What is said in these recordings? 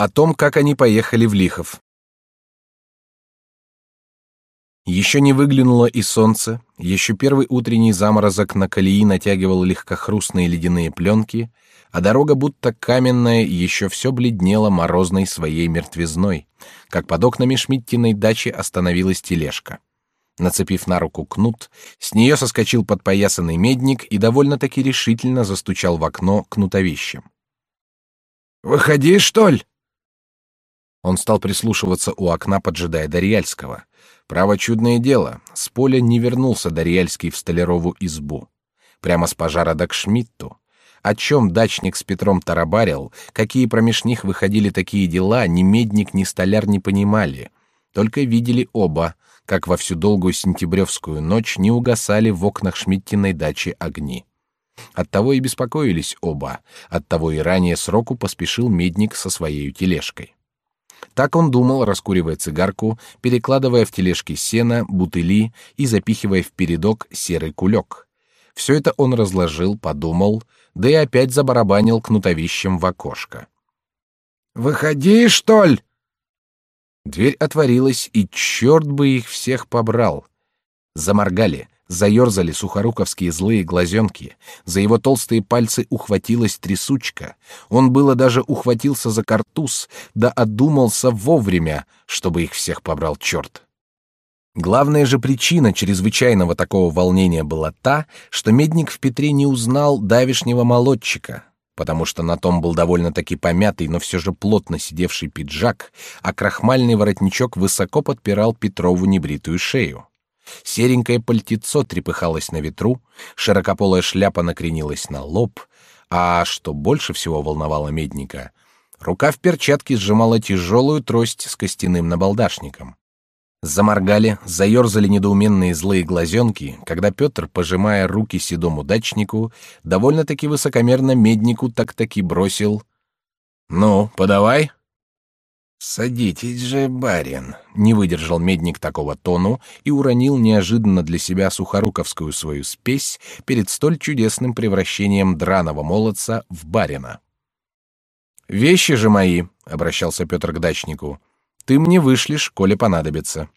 О том, как они поехали в Лихов. Еще не выглянуло и солнце, еще первый утренний заморозок на колеи натягивал легкохрустные ледяные пленки, а дорога будто каменная еще все бледнела морозной своей мертвизной, как под окнами Шмидтиной дачи остановилась тележка. Нацепив на руку кнут, с нее соскочил подпоясанный медник и довольно-таки решительно застучал в окно кнутовищем. «Выходи, что ли?» Он стал прислушиваться у окна, поджидая Дарьяльского. Право чудное дело, с поля не вернулся Дарьяльский в столярову избу. Прямо с пожара до к Шмидту. О чем дачник с Петром тарабарил, какие промеж них выходили такие дела, ни медник, ни столяр не понимали. Только видели оба, как во всю долгую сентябревскую ночь не угасали в окнах Шмидтиной дачи огни. Оттого и беспокоились оба, оттого и ранее сроку поспешил медник со своей тележкой. Так он думал, раскуривая цигарку, перекладывая в тележки сено, бутыли и запихивая в передок серый кулек. Все это он разложил, подумал, да и опять забарабанил кнутовищем в окошко. «Выходи, что ли?» Дверь отворилась, и черт бы их всех побрал. Заморгали, Заерзали сухоруковские злые глазенки, за его толстые пальцы ухватилась трясучка. Он было даже ухватился за картуз, да одумался вовремя, чтобы их всех побрал черт. Главная же причина чрезвычайного такого волнения была та, что медник в Петре не узнал давишнего молодчика, потому что на том был довольно-таки помятый, но все же плотно сидевший пиджак, а крахмальный воротничок высоко подпирал Петрову небритую шею. Серенькое пальтецо трепыхалось на ветру, широкополая шляпа накренилась на лоб, а что больше всего волновало медника, рука в перчатке сжимала тяжелую трость с костяным набалдашником. Заморгали, заерзали недоуменные злые глазенки, когда Петр, пожимая руки седому дачнику, довольно-таки высокомерно меднику так-таки бросил «Ну, подавай!» «Садитесь же, барин!» — не выдержал медник такого тону и уронил неожиданно для себя сухоруковскую свою спесь перед столь чудесным превращением драного молодца в барина. «Вещи же мои!» — обращался Петр к дачнику. «Ты мне вышлешь, коли понадобится».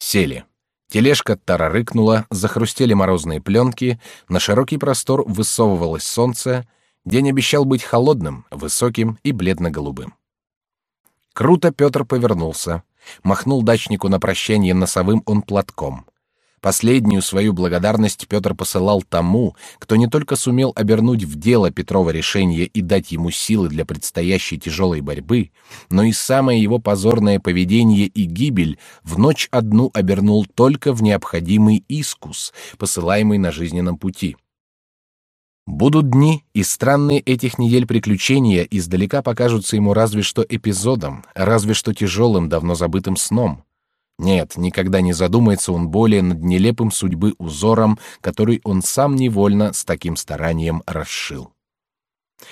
Сели. Тележка тарарыкнула, захрустели морозные пленки, на широкий простор высовывалось солнце, день обещал быть холодным, высоким и бледно-голубым. Круто Петр повернулся, махнул дачнику на прощание носовым он платком. Последнюю свою благодарность Петр посылал тому, кто не только сумел обернуть в дело Петрова решение и дать ему силы для предстоящей тяжелой борьбы, но и самое его позорное поведение и гибель в ночь одну обернул только в необходимый искус, посылаемый на жизненном пути. Будут дни, и странные этих недель приключения издалека покажутся ему разве что эпизодом, разве что тяжелым, давно забытым сном. Нет, никогда не задумается он более над нелепым судьбы узором, который он сам невольно с таким старанием расшил.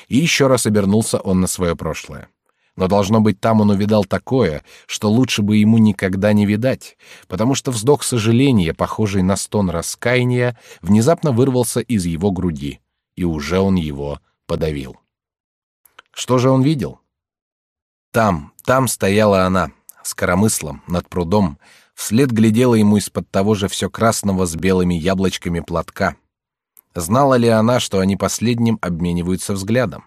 И еще раз обернулся он на свое прошлое. Но должно быть, там он увидал такое, что лучше бы ему никогда не видать, потому что вздох сожаления, похожий на стон раскаяния, внезапно вырвался из его груди и уже он его подавил. Что же он видел? Там, там стояла она, с коромыслом, над прудом, вслед глядела ему из-под того же все красного с белыми яблочками платка. Знала ли она, что они последним обмениваются взглядом?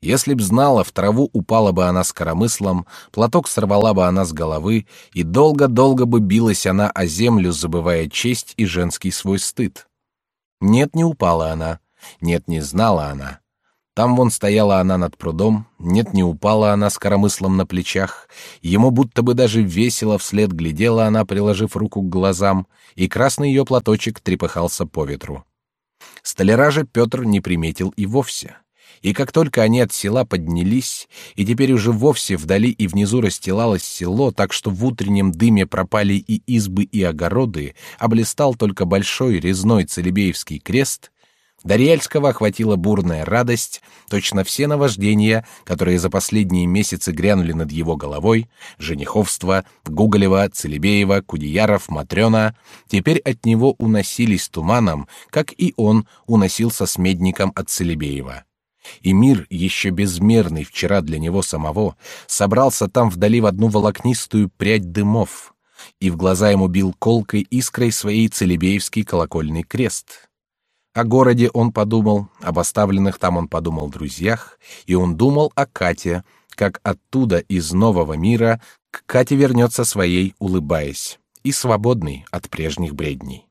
Если б знала, в траву упала бы она с коромыслом, платок сорвала бы она с головы, и долго-долго бы билась она о землю, забывая честь и женский свой стыд. Нет, не упала она, нет, не знала она. Там вон стояла она над прудом, нет, не упала она с коромыслом на плечах, ему будто бы даже весело вслед глядела она, приложив руку к глазам, и красный ее платочек трепыхался по ветру. Столяра же Петр не приметил и вовсе. И как только они от села поднялись, и теперь уже вовсе вдали и внизу расстилалось село, так что в утреннем дыме пропали и избы, и огороды, облистал только большой резной Целебеевский крест, Дарьяльского охватила бурная радость, точно все наваждения, которые за последние месяцы грянули над его головой, жениховство, Гуголева, Целебеева, Кудеяров, Матрена, теперь от него уносились туманом, как и он уносился с медником от Целебеева. И мир, еще безмерный вчера для него самого, собрался там вдали в одну волокнистую прядь дымов, и в глаза ему бил колкой искрой своей целебеевский колокольный крест. О городе он подумал, об оставленных там он подумал друзьях, и он думал о Кате, как оттуда из нового мира к Кате вернется своей, улыбаясь, и свободный от прежних бредней.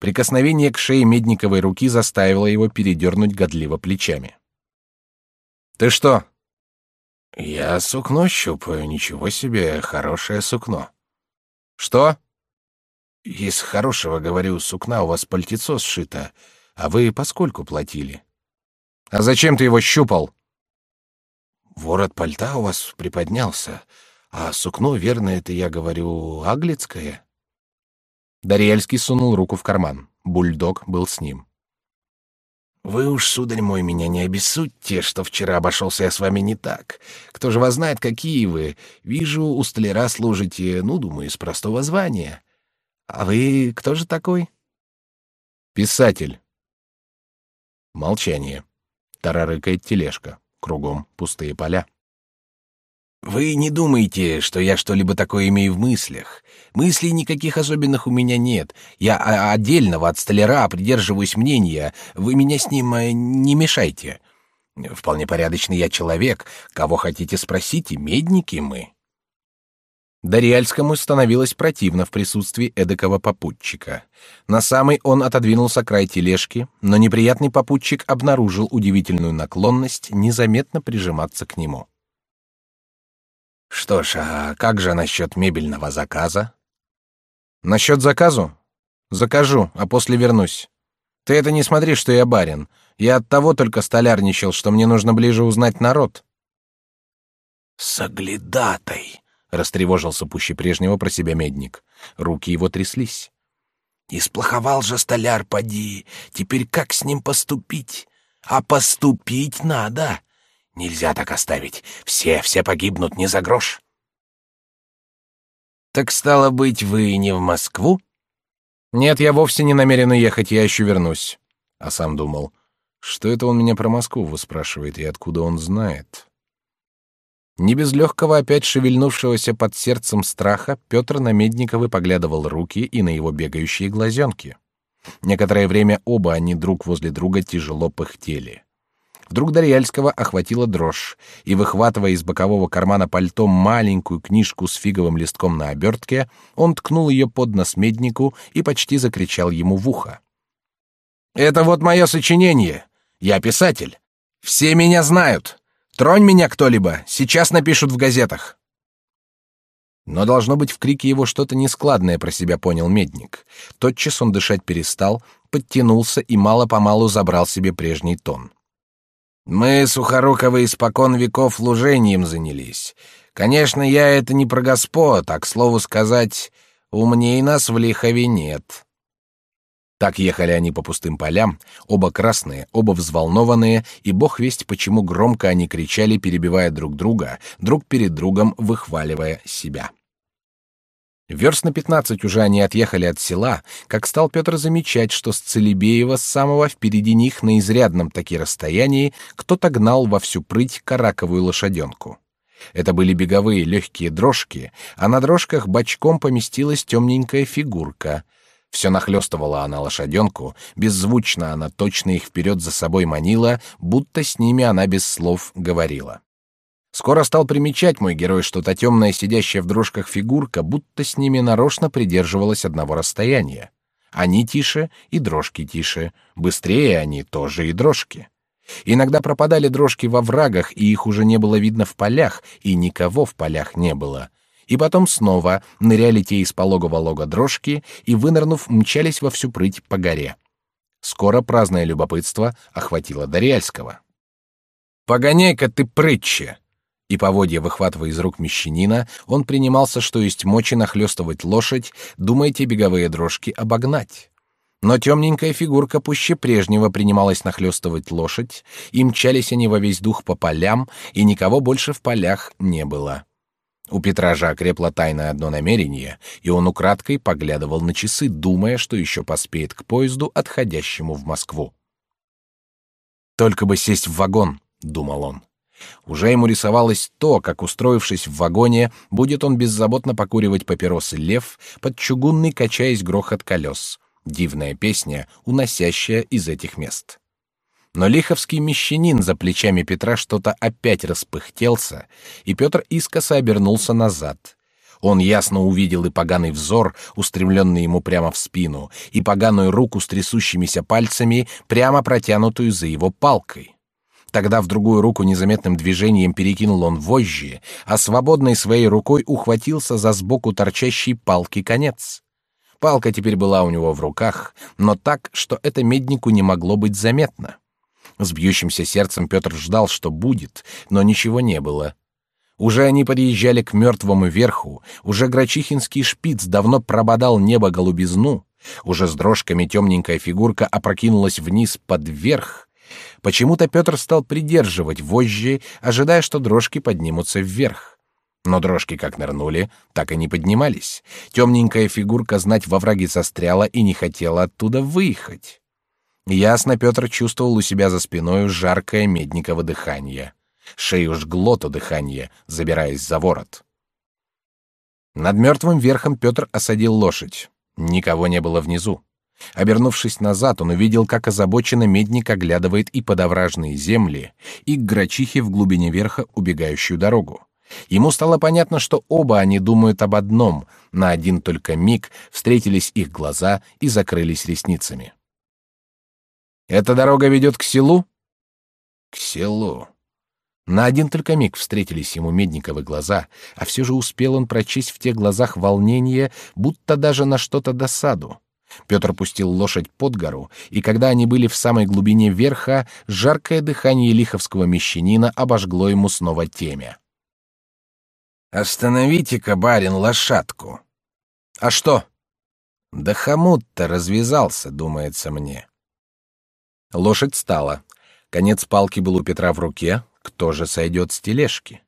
Прикосновение к шее Медниковой руки заставило его передернуть годливо плечами. «Ты что?» «Я сукно щупаю, ничего себе, хорошее сукно». «Что?» «Из хорошего, говорю, сукна у вас пальтецо сшито, а вы поскольку платили?» «А зачем ты его щупал?» «Ворот пальта у вас приподнялся, а сукно, верно, это, я говорю, аглицкое?» Дарьяльский сунул руку в карман. Бульдог был с ним. «Вы уж, сударь мой, меня не обессудьте, что вчера обошелся я с вами не так. Кто же вас знает, какие вы? Вижу, у столяра служите, ну, думаю, из простого звания. А вы кто же такой?» «Писатель». Молчание. Тарарыкает тележка. Кругом пустые поля. Вы не думайте, что я что-либо такое имею в мыслях. Мыслей никаких особенных у меня нет. Я отдельного от столяра придерживаюсь мнения. Вы меня с ним э, не мешайте. Вполне порядочный я человек. Кого хотите спросите, медники мы. Дарьяльскому становилось противно в присутствии эдакого попутчика. На самый он отодвинулся край тележки, но неприятный попутчик обнаружил удивительную наклонность незаметно прижиматься к нему. Что ж, а как же насчет мебельного заказа? Насчет заказу? Закажу, а после вернусь. Ты это не смотри, что я барин. Я от того только столярничал, что мне нужно ближе узнать народ. Соглядатай, растревожился пуще прежнего про себя медник. Руки его тряслись. Исплоховал же столяр, поди. Теперь как с ним поступить? А поступить надо. Нельзя так оставить. Все, все погибнут не за грош. Так стало быть, вы не в Москву? Нет, я вовсе не намерен ехать, я еще вернусь. А сам думал, что это он меня про Москву выспрашивает и откуда он знает. Не без легкого опять шевельнувшегося под сердцем страха Петр на Медниковы поглядывал руки и на его бегающие глазенки. Некоторое время оба они друг возле друга тяжело пыхтели. Вдруг Дарьяльского охватила дрожь, и, выхватывая из бокового кармана пальто маленькую книжку с фиговым листком на обертке, он ткнул ее под нос меднику и почти закричал ему в ухо. «Это вот мое сочинение. Я писатель. Все меня знают. Тронь меня кто-либо, сейчас напишут в газетах». Но должно быть в крике его что-то нескладное про себя понял медник. Тотчас он дышать перестал, подтянулся и мало помалу забрал себе прежний тон. Мы, Сухоруковы, испокон веков лужением занялись. Конечно, я это не про господ, а, к слову сказать, умней нас в Лихове нет. Так ехали они по пустым полям, оба красные, оба взволнованные, и бог весть, почему громко они кричали, перебивая друг друга, друг перед другом выхваливая себя. Верст на пятнадцать уже они отъехали от села, как стал Петр замечать, что с Целебеева самого впереди них на изрядном таки расстоянии кто-то гнал во всю прыть караковую лошаденку. Это были беговые легкие дрожки, а на дрожках бочком поместилась темненькая фигурка. Все нахлестывала она лошаденку, беззвучно она точно их вперед за собой манила, будто с ними она без слов говорила. Скоро стал примечать мой герой, что та темная сидящая в дрожках фигурка будто с ними нарочно придерживалась одного расстояния. Они тише, и дрожки тише. Быстрее они тоже и дрожки. Иногда пропадали дрожки во врагах, и их уже не было видно в полях, и никого в полях не было. И потом снова ныряли те из пологого лога дрожки и, вынырнув, мчались во всю прыть по горе. Скоро праздное любопытство охватило Дарьяльского. «Погоняй-ка ты прытче!» и поводья выхватывая из рук мещанина, он принимался, что есть мочи нахлестывать лошадь, думая те беговые дрожки обогнать. Но темненькая фигурка пуще прежнего принималась нахлестывать лошадь, и мчались они во весь дух по полям, и никого больше в полях не было. У Петра же окрепло тайное одно намерение, и он украдкой поглядывал на часы, думая, что еще поспеет к поезду, отходящему в Москву. Только бы сесть в вагон, думал он. Уже ему рисовалось то, как, устроившись в вагоне, будет он беззаботно покуривать папиросы лев под чугунный, качаясь грохот колес. Дивная песня, уносящая из этих мест. Но лиховский мещанин за плечами Петра что-то опять распыхтелся, и Петр искоса обернулся назад. Он ясно увидел и поганый взор, устремленный ему прямо в спину, и поганую руку с трясущимися пальцами, прямо протянутую за его палкой. Тогда в другую руку незаметным движением перекинул он вожжи, а свободной своей рукой ухватился за сбоку торчащий палки конец. Палка теперь была у него в руках, но так, что это меднику не могло быть заметно. С бьющимся сердцем Петр ждал, что будет, но ничего не было. Уже они подъезжали к мертвому верху, уже Грачихинский шпиц давно прободал небо голубизну, уже с дрожками темненькая фигурка опрокинулась вниз под верх. Почему-то Петр стал придерживать вожжи, ожидая, что дрожки поднимутся вверх. Но дрожки как нырнули, так и не поднимались. Темненькая фигурка знать во враге застряла и не хотела оттуда выехать. Ясно Петр чувствовал у себя за спиной жаркое медниково дыхание. Шею жгло то дыхание, забираясь за ворот. Над мертвым верхом Петр осадил лошадь. Никого не было внизу. Обернувшись назад, он увидел, как озабоченно медник оглядывает и подовражные земли, и к грачихе в глубине верха убегающую дорогу. Ему стало понятно, что оба они думают об одном. На один только миг встретились их глаза и закрылись ресницами. Эта дорога ведет к селу? К селу. На один только миг встретились ему Медниковы глаза, а все же успел он прочесть в тех глазах волнение, будто даже на что-то досаду. Петр пустил лошадь под гору, и когда они были в самой глубине верха, жаркое дыхание лиховского мещанина обожгло ему снова темя. «Остановите-ка, барин, лошадку!» «А что?» «Да хомут-то развязался, думается мне». Лошадь стала. Конец палки был у Петра в руке. Кто же сойдет с тележки?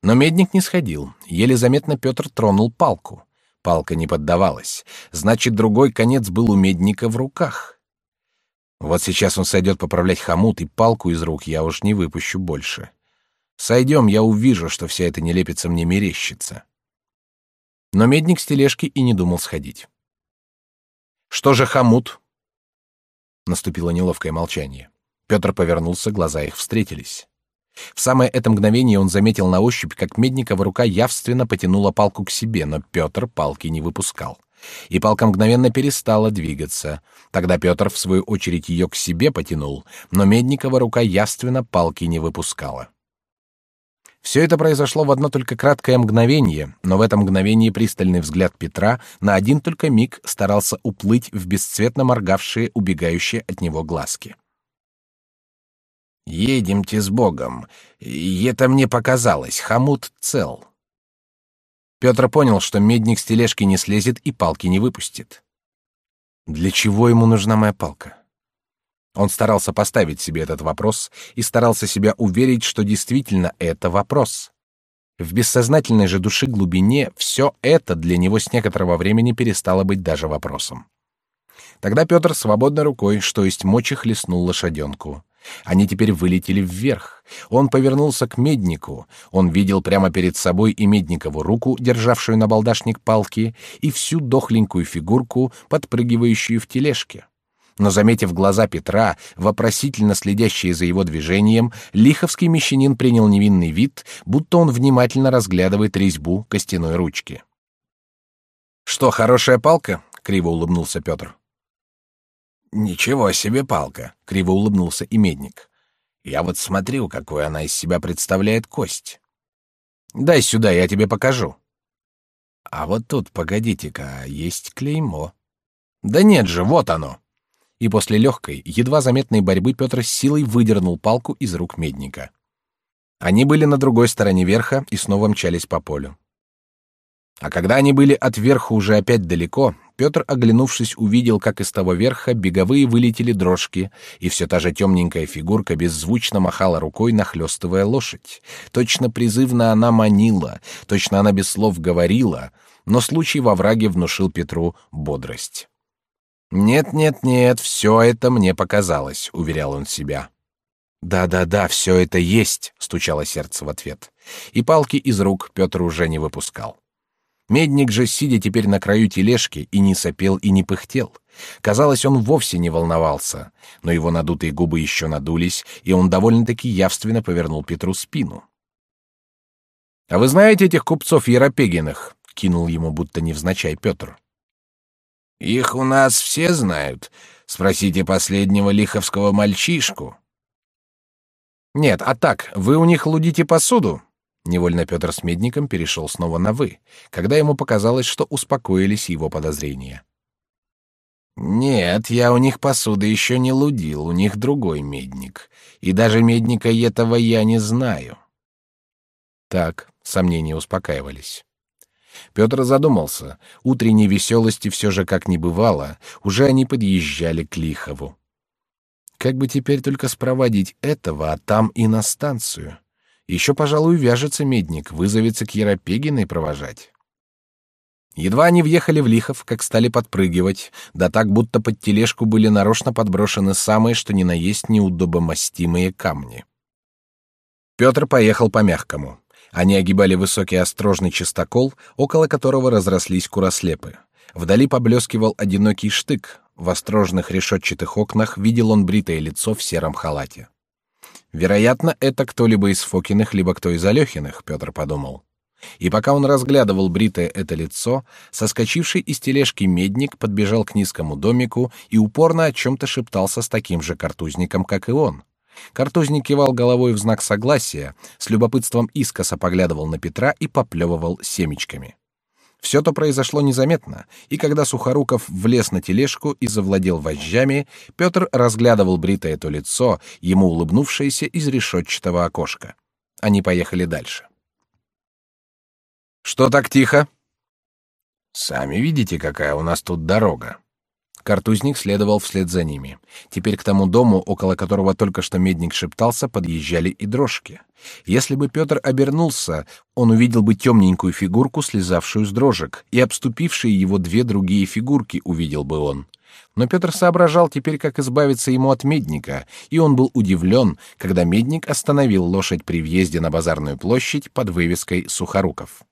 Но медник не сходил. Еле заметно Петр тронул палку. Палка не поддавалась. Значит, другой конец был у медника в руках. Вот сейчас он сойдет поправлять хомут, и палку из рук я уж не выпущу больше. Сойдем, я увижу, что вся эта нелепица мне мерещится. Но медник с тележки и не думал сходить. Что же хомут? Наступило неловкое молчание. Петр повернулся, глаза их встретились. В самое это мгновение он заметил на ощупь, как Медникова рука явственно потянула палку к себе, но Петр палки не выпускал. И палка мгновенно перестала двигаться. Тогда Петр, в свою очередь, ее к себе потянул, но Медникова рука явственно палки не выпускала. Все это произошло в одно только краткое мгновение, но в этом мгновении пристальный взгляд Петра на один только миг старался уплыть в бесцветно моргавшие, убегающие от него глазки. «Едемте с Богом. Это мне показалось. Хомут цел». Петр понял, что медник с тележки не слезет и палки не выпустит. Для чего ему нужна моя палка? Он старался поставить себе этот вопрос и старался себя уверить, что действительно это вопрос. В бессознательной же души глубине все это для него с некоторого времени перестало быть даже вопросом. Тогда Петр свободной рукой, что есть мочи, хлестнул лошаденку. Они теперь вылетели вверх. Он повернулся к меднику. Он видел прямо перед собой и медникову руку, державшую на балдашник палки, и всю дохленькую фигурку, подпрыгивающую в тележке но, заметив глаза Петра, вопросительно следящие за его движением, лиховский мещанин принял невинный вид, будто он внимательно разглядывает резьбу костяной ручки. «Что, хорошая палка?» — криво улыбнулся Петр. «Ничего себе палка!» — криво улыбнулся и медник. «Я вот смотрю, какую она из себя представляет кость. Дай сюда, я тебе покажу». «А вот тут, погодите-ка, есть клеймо». «Да нет же, вот оно!» И после легкой, едва заметной борьбы Петр с силой выдернул палку из рук медника. Они были на другой стороне верха и снова мчались по полю. А когда они были от верха уже опять далеко, Петр, оглянувшись, увидел, как из того верха беговые вылетели дрожки, и все та же темненькая фигурка беззвучно махала рукой, нахлестывая лошадь. Точно призывно она манила, точно она без слов говорила, но случай во враге внушил Петру бодрость. «Нет, нет, нет, все это мне показалось», — уверял он себя. Да-да-да, все это есть, стучало сердце в ответ. И палки из рук Петр уже не выпускал. Медник же, сидя теперь на краю тележки, и не сопел, и не пыхтел. Казалось, он вовсе не волновался, но его надутые губы еще надулись, и он довольно-таки явственно повернул Петру спину. «А вы знаете этих купцов Еропегиных?» — кинул ему будто невзначай Петр. «Их у нас все знают. Спросите последнего лиховского мальчишку». «Нет, а так, вы у них лудите посуду?» Невольно Петр с Медником перешел снова на «вы», когда ему показалось, что успокоились его подозрения. «Нет, я у них посуды еще не лудил, у них другой медник. И даже медника этого я не знаю». Так, сомнения успокаивались. Петр задумался. Утренней веселости все же как не бывало. Уже они подъезжали к Лихову. Как бы теперь только спроводить этого, а там и на станцию. Еще, пожалуй, вяжется медник, вызовется к Еропегиной провожать. Едва они въехали в Лихов, как стали подпрыгивать, да так, будто под тележку были нарочно подброшены самые, что ни на есть неудобомостимые камни. Петр поехал по мягкому. Они огибали высокий острожный чистокол, около которого разрослись курослепы. Вдали поблескивал одинокий штык. В острожных решетчатых окнах видел он бритое лицо в сером халате. Вероятно, это кто-либо из Фокиных, либо кто из Алехиных, Петр подумал. И пока он разглядывал бритое это лицо, соскочивший из тележки медник подбежал к низкому домику и упорно о чем-то шептался с таким же картузником, как и он. Картузник кивал головой в знак согласия, с любопытством искоса поглядывал на Петра и поплевывал семечками. Все то произошло незаметно, и когда Сухоруков влез на тележку и завладел вожжами, Петр разглядывал бритое то лицо, ему улыбнувшееся из решетчатого окошка. Они поехали дальше. Что так тихо? Сами видите, какая у нас тут дорога. Картузник следовал вслед за ними. Теперь к тому дому, около которого только что медник шептался, подъезжали и дрожки. Если бы Петр обернулся, он увидел бы темненькую фигурку, слезавшую с дрожек, и обступившие его две другие фигурки увидел бы он. Но Петр соображал теперь, как избавиться ему от медника, и он был удивлен, когда медник остановил лошадь при въезде на базарную площадь под вывеской «Сухоруков».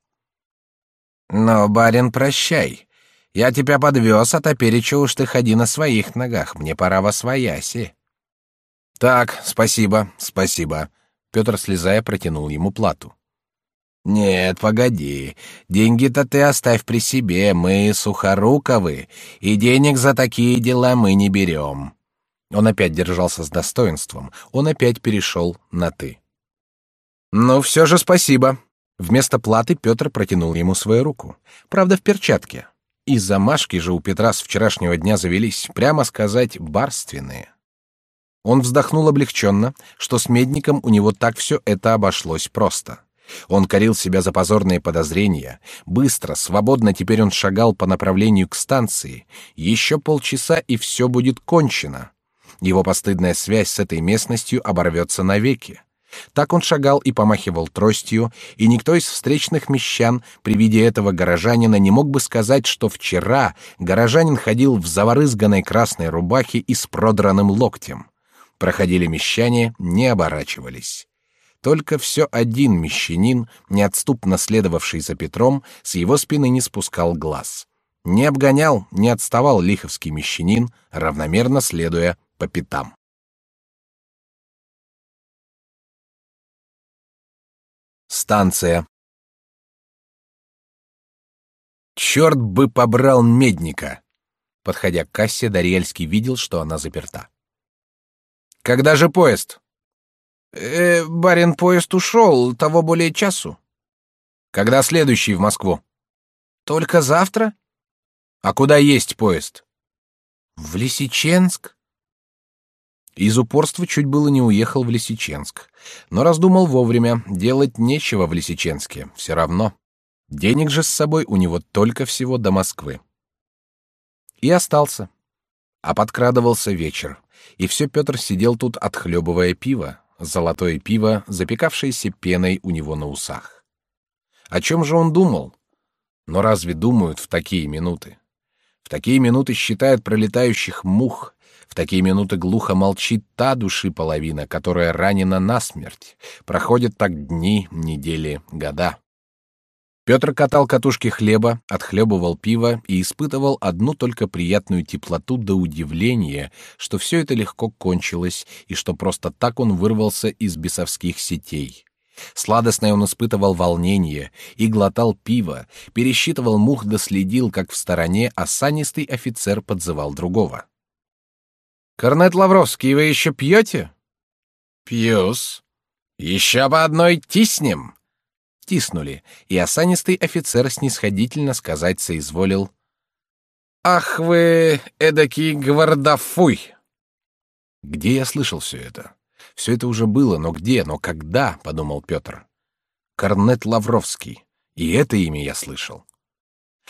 «Но, барин, прощай. Я тебя подвез, а топереча уж ты ходи на своих ногах, мне пора во свояси». «Так, спасибо, спасибо». Петр, слезая, протянул ему плату. «Нет, погоди. Деньги-то ты оставь при себе, мы сухоруковы, и денег за такие дела мы не берем». Он опять держался с достоинством, он опять перешел на «ты». «Ну, все же спасибо». Вместо платы Петр протянул ему свою руку. Правда, в перчатке. И замашки же у Петра с вчерашнего дня завелись, прямо сказать, барственные. Он вздохнул облегченно, что с медником у него так все это обошлось просто. Он корил себя за позорные подозрения. Быстро, свободно теперь он шагал по направлению к станции. Еще полчаса, и все будет кончено. Его постыдная связь с этой местностью оборвется навеки. Так он шагал и помахивал тростью, и никто из встречных мещан при виде этого горожанина не мог бы сказать, что вчера горожанин ходил в заворызганной красной рубахе и с продранным локтем. Проходили мещане, не оборачивались. Только все один мещанин, неотступно следовавший за Петром, с его спины не спускал глаз. Не обгонял, не отставал лиховский мещанин, равномерно следуя по пятам. Станция. Черт бы побрал медника! Подходя к кассе, Дарьяльский видел, что она заперта. Когда же поезд? Э, барин, поезд ушел, того более часу. Когда следующий в Москву? Только завтра. А куда есть поезд? В Лисиченск. Из упорства чуть было не уехал в Лисиченск, но раздумал вовремя, делать нечего в Лисиченске, все равно. Денег же с собой у него только всего до Москвы. И остался. А подкрадывался вечер, и все Петр сидел тут, отхлебывая пиво, золотое пиво, запекавшееся пеной у него на усах. О чем же он думал? Но разве думают в такие минуты? В такие минуты считают пролетающих мух, В такие минуты глухо молчит та души половина, которая ранена насмерть. Проходят так дни, недели, года. Петр катал катушки хлеба, отхлебывал пиво и испытывал одну только приятную теплоту до удивления, что все это легко кончилось и что просто так он вырвался из бесовских сетей. Сладостное он испытывал волнение и глотал пиво, пересчитывал мух да следил, как в стороне осанистый офицер подзывал другого. «Корнет Лавровский, вы еще пьете?» «Пьюс. Еще по одной тиснем!» Тиснули, и осанистый офицер снисходительно сказать соизволил. «Ах вы, эдакий гвардафуй!» Где я слышал все это? Все это уже было, но где, но когда, подумал Петр. Корнет Лавровский. И это имя я слышал.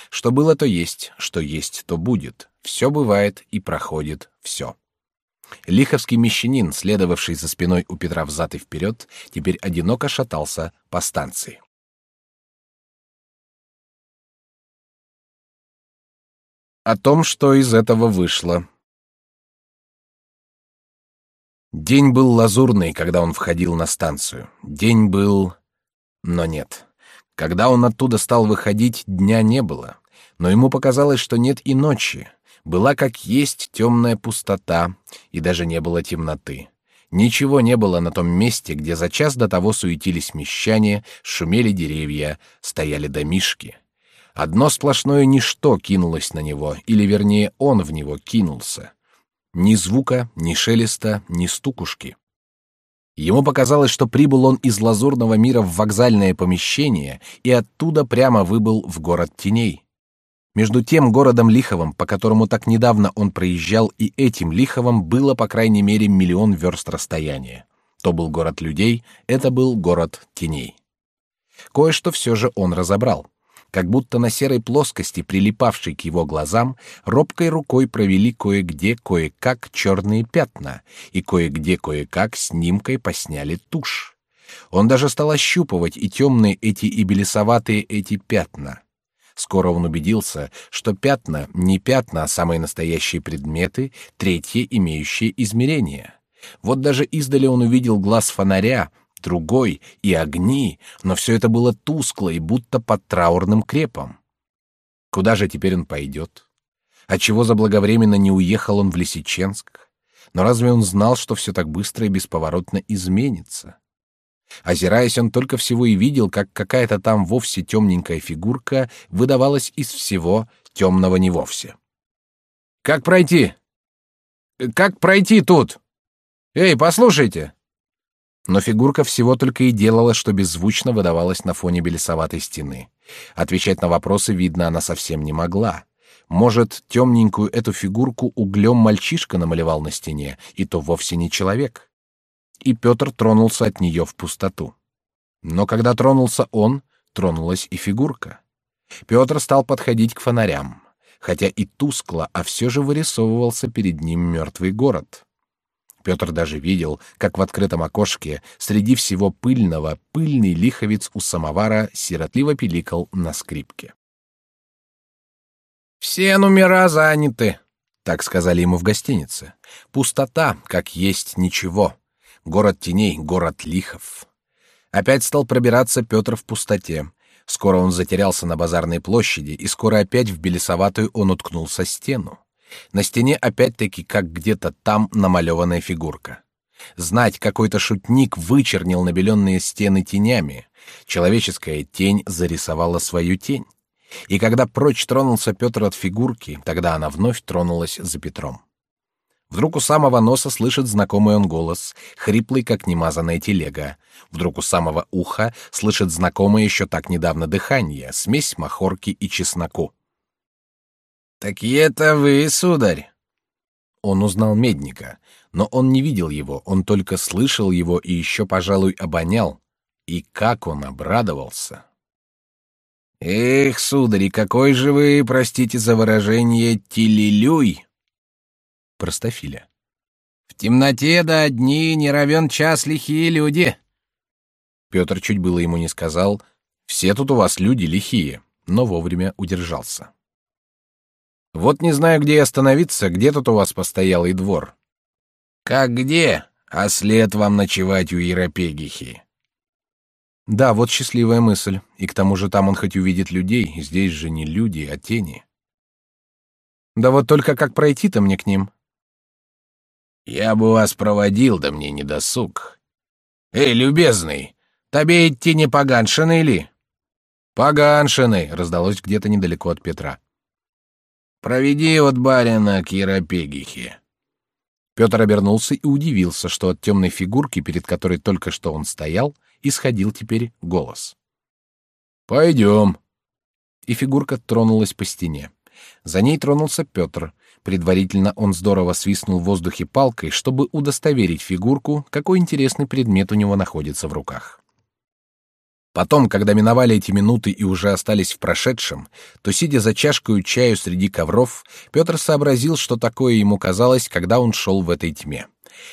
Что было, то есть, что есть, то будет. Все бывает и проходит все. Лиховский мещанин, следовавший за спиной у Петра взад и вперед, теперь одиноко шатался по станции. О том, что из этого вышло. День был лазурный, когда он входил на станцию. День был... Но нет. Когда он оттуда стал выходить, дня не было. Но ему показалось, что нет и ночи. Была как есть темная пустота, и даже не было темноты. Ничего не было на том месте, где за час до того суетились мещане, шумели деревья, стояли домишки. Одно сплошное ничто кинулось на него, или вернее он в него кинулся. Ни звука, ни шелеста, ни стукушки. Ему показалось, что прибыл он из лазурного мира в вокзальное помещение и оттуда прямо выбыл в город теней. Между тем городом Лиховым, по которому так недавно он проезжал, и этим Лиховым было по крайней мере миллион верст расстояния. То был город людей, это был город теней. Кое-что все же он разобрал как будто на серой плоскости, прилипавшей к его глазам, робкой рукой провели кое-где кое-как черные пятна, и кое-где кое-как снимкой посняли тушь. Он даже стал ощупывать и темные эти, и белесоватые эти пятна. Скоро он убедился, что пятна не пятна, а самые настоящие предметы, третьи, имеющие измерения. Вот даже издали он увидел глаз фонаря, другой и огни, но все это было тускло и будто под траурным крепом. Куда же теперь он пойдет? Отчего заблаговременно не уехал он в Лисиченск? Но разве он знал, что все так быстро и бесповоротно изменится? Озираясь, он только всего и видел, как какая-то там вовсе темненькая фигурка выдавалась из всего темного не вовсе. «Как пройти? Как пройти тут? Эй, послушайте!» Но фигурка всего только и делала, что беззвучно выдавалась на фоне белесоватой стены. Отвечать на вопросы, видно, она совсем не могла. Может, темненькую эту фигурку углем мальчишка намалевал на стене, и то вовсе не человек. И Петр тронулся от нее в пустоту. Но когда тронулся он, тронулась и фигурка. Петр стал подходить к фонарям, хотя и тускло, а все же вырисовывался перед ним мертвый город. Петр даже видел, как в открытом окошке среди всего пыльного пыльный лиховец у самовара сиротливо пиликал на скрипке. «Все номера заняты», — так сказали ему в гостинице. «Пустота, как есть ничего. Город теней, город лихов». Опять стал пробираться Петр в пустоте. Скоро он затерялся на базарной площади, и скоро опять в белесоватую он уткнулся стену. На стене опять-таки, как где-то там, намалеванная фигурка. Знать, какой-то шутник вычернил набеленные стены тенями. Человеческая тень зарисовала свою тень. И когда прочь тронулся Петр от фигурки, тогда она вновь тронулась за Петром. Вдруг у самого носа слышит знакомый он голос, хриплый, как немазанная телега. Вдруг у самого уха слышит знакомое еще так недавно дыхание, смесь махорки и чесноку. «Так и это вы, сударь!» Он узнал Медника, но он не видел его, он только слышал его и еще, пожалуй, обонял. И как он обрадовался! «Эх, сударь, какой же вы, простите за выражение, тилилюй!» Простофиля. «В темноте да одни не равен час лихие люди!» Петр чуть было ему не сказал, «Все тут у вас люди лихие», но вовремя удержался. Вот не знаю, где остановиться, где тут у вас постоялый двор. Как где? А след вам ночевать у Еропегихи. Да, вот счастливая мысль. И к тому же там он хоть увидит людей, здесь же не люди, а тени. Да вот только как пройти-то мне к ним? Я бы вас проводил, да мне не досуг. Эй, любезный, тебе идти не поганшины ли? Поганшины, раздалось где-то недалеко от Петра. Проведи вот барина к Еропегихе. Петр обернулся и удивился, что от темной фигурки, перед которой только что он стоял, исходил теперь голос. Пойдем. И фигурка тронулась по стене. За ней тронулся Петр. Предварительно он здорово свистнул в воздухе палкой, чтобы удостоверить фигурку, какой интересный предмет у него находится в руках. Потом, когда миновали эти минуты и уже остались в прошедшем, то, сидя за чашкой чаю среди ковров, Петр сообразил, что такое ему казалось, когда он шел в этой тьме.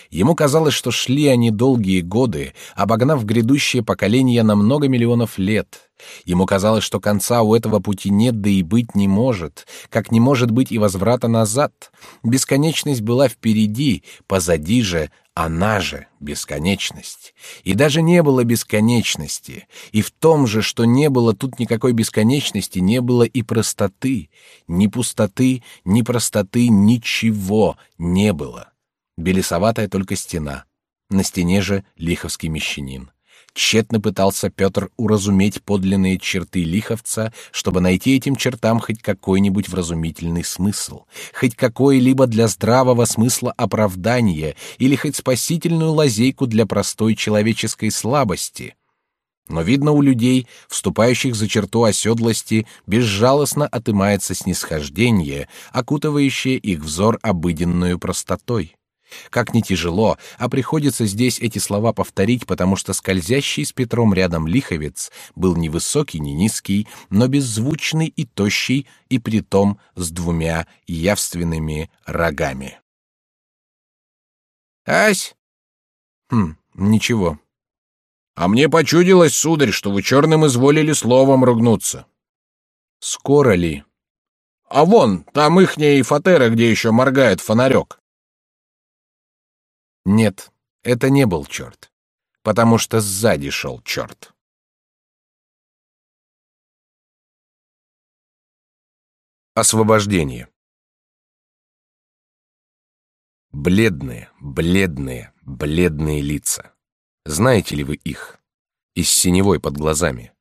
Ему казалось, что шли они долгие годы, обогнав грядущее поколение на много миллионов лет. Ему казалось, что конца у этого пути нет, да и быть не может, как не может быть и возврата назад. Бесконечность была впереди, позади же она же бесконечность. И даже не было бесконечности. И в том же, что не было тут никакой бесконечности, не было и простоты. Ни пустоты, ни простоты, ничего не было. Белесоватая только стена. На стене же лиховский мещанин. Тщетно пытался Петр уразуметь подлинные черты лиховца, чтобы найти этим чертам хоть какой-нибудь вразумительный смысл, хоть какое-либо для здравого смысла оправдание или хоть спасительную лазейку для простой человеческой слабости. Но видно у людей, вступающих за черту оседлости, безжалостно отымается снисхождение, окутывающее их взор обыденную простотой. Как не тяжело, а приходится здесь эти слова повторить, потому что скользящий с Петром рядом лиховец был ни высокий, ни низкий, но беззвучный и тощий, и притом с двумя явственными рогами. «Ась!» «Хм, ничего». «А мне почудилось, сударь, что вы черным изволили словом ругнуться». «Скоро ли?» «А вон, там ихняя фатера, где еще моргает фонарек». Нет, это не был черт, потому что сзади шел черт. Освобождение. Бледные, бледные, бледные лица. Знаете ли вы их? Из синевой под глазами.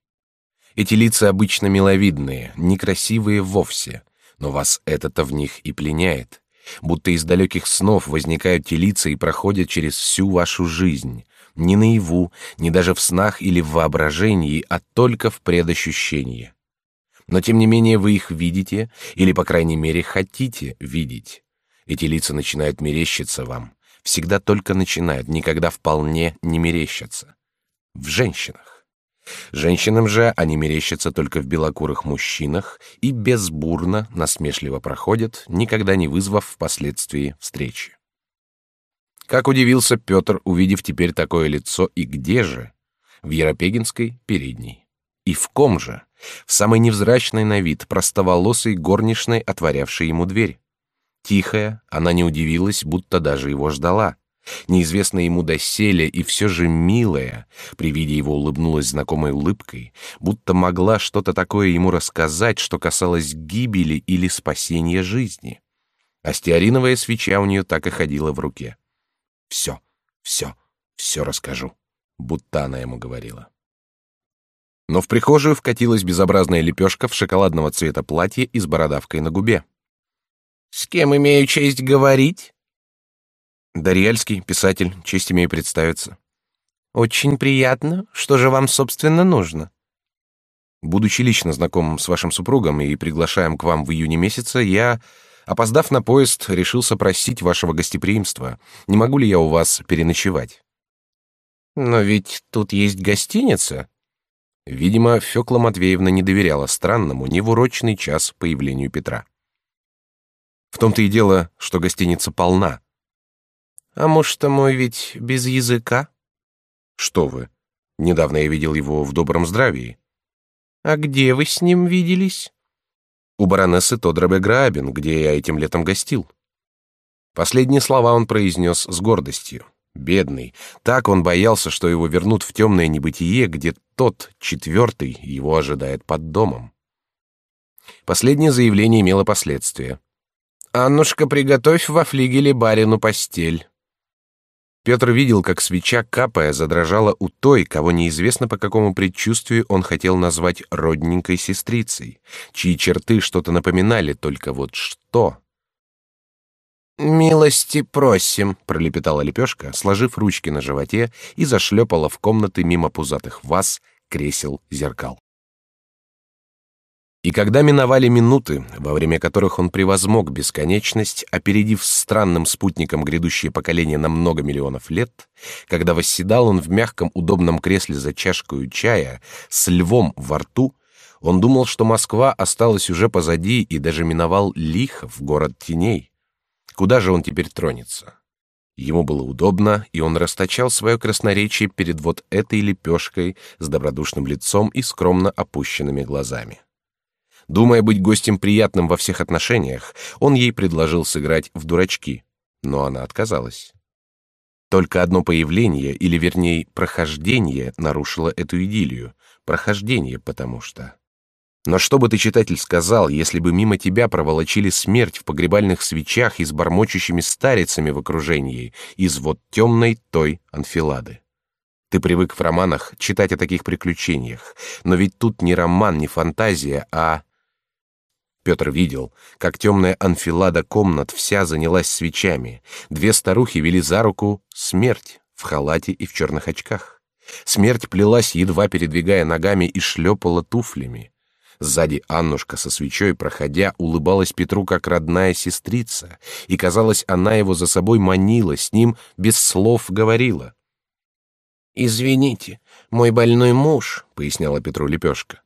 Эти лица обычно миловидные, некрасивые вовсе, но вас это-то в них и пленяет будто из далеких снов возникают те лица и проходят через всю вашу жизнь, не наяву, не даже в снах или в воображении, а только в предощущении. Но тем не менее вы их видите, или, по крайней мере, хотите видеть. Эти лица начинают мерещиться вам, всегда только начинают, никогда вполне не мерещатся. В женщинах. Женщинам же они мерещатся только в белокурых мужчинах и безбурно, насмешливо проходят, никогда не вызвав впоследствии встречи. Как удивился Петр, увидев теперь такое лицо, и где же? В Еропегинской передней. И в ком же? В самой невзрачной на вид, простоволосой горничной, отворявшей ему дверь. Тихая, она не удивилась, будто даже его ждала неизвестная ему доселе и все же милая, при виде его улыбнулась знакомой улыбкой, будто могла что-то такое ему рассказать, что касалось гибели или спасения жизни. А стеариновая свеча у нее так и ходила в руке. «Все, все, все расскажу», будто она ему говорила. Но в прихожую вкатилась безобразная лепешка в шоколадного цвета платье и с бородавкой на губе. «С кем имею честь говорить?» Дарьяльский, писатель, честь имею представиться. Очень приятно. Что же вам, собственно, нужно? Будучи лично знакомым с вашим супругом и приглашаем к вам в июне месяце, я, опоздав на поезд, решился просить вашего гостеприимства. Не могу ли я у вас переночевать? Но ведь тут есть гостиница. Видимо, Фёкла Матвеевна не доверяла странному, невурочный час появлению Петра. В том-то и дело, что гостиница полна. А муж-то мой ведь без языка. Что вы? Недавно я видел его в добром здравии. А где вы с ним виделись? У баронессы Тодробе Граабен, где я этим летом гостил. Последние слова он произнес с гордостью. Бедный, так он боялся, что его вернут в темное небытие, где тот, четвертый, его ожидает под домом. Последнее заявление имело последствия. «Аннушка, приготовь во флигеле барину постель». Петр видел, как свеча, капая, задрожала у той, кого неизвестно по какому предчувствию он хотел назвать родненькой сестрицей, чьи черты что-то напоминали, только вот что. «Милости просим», — пролепетала лепешка, сложив ручки на животе и зашлепала в комнаты мимо пузатых ваз, кресел, зеркал. И когда миновали минуты, во время которых он превозмог бесконечность, опередив странным спутником грядущее поколение на много миллионов лет, когда восседал он в мягком удобном кресле за чашкой чая с львом во рту, он думал, что Москва осталась уже позади и даже миновал Лихов, город теней. Куда же он теперь тронется? Ему было удобно, и он расточал свое красноречие перед вот этой лепешкой с добродушным лицом и скромно опущенными глазами. Думая быть гостем приятным во всех отношениях, он ей предложил сыграть в дурачки, но она отказалась. Только одно появление, или вернее прохождение, нарушило эту идиллию. Прохождение, потому что... Но что бы ты, читатель, сказал, если бы мимо тебя проволочили смерть в погребальных свечах и с бормочущими старицами в окружении из вот темной той анфилады? Ты привык в романах читать о таких приключениях, но ведь тут не роман, не фантазия, а... Петр видел, как темная анфилада комнат вся занялась свечами. Две старухи вели за руку смерть в халате и в черных очках. Смерть плелась, едва передвигая ногами, и шлепала туфлями. Сзади Аннушка со свечой, проходя, улыбалась Петру как родная сестрица, и, казалось, она его за собой манила, с ним без слов говорила. «Извините, мой больной муж», — поясняла Петру Лепешка, —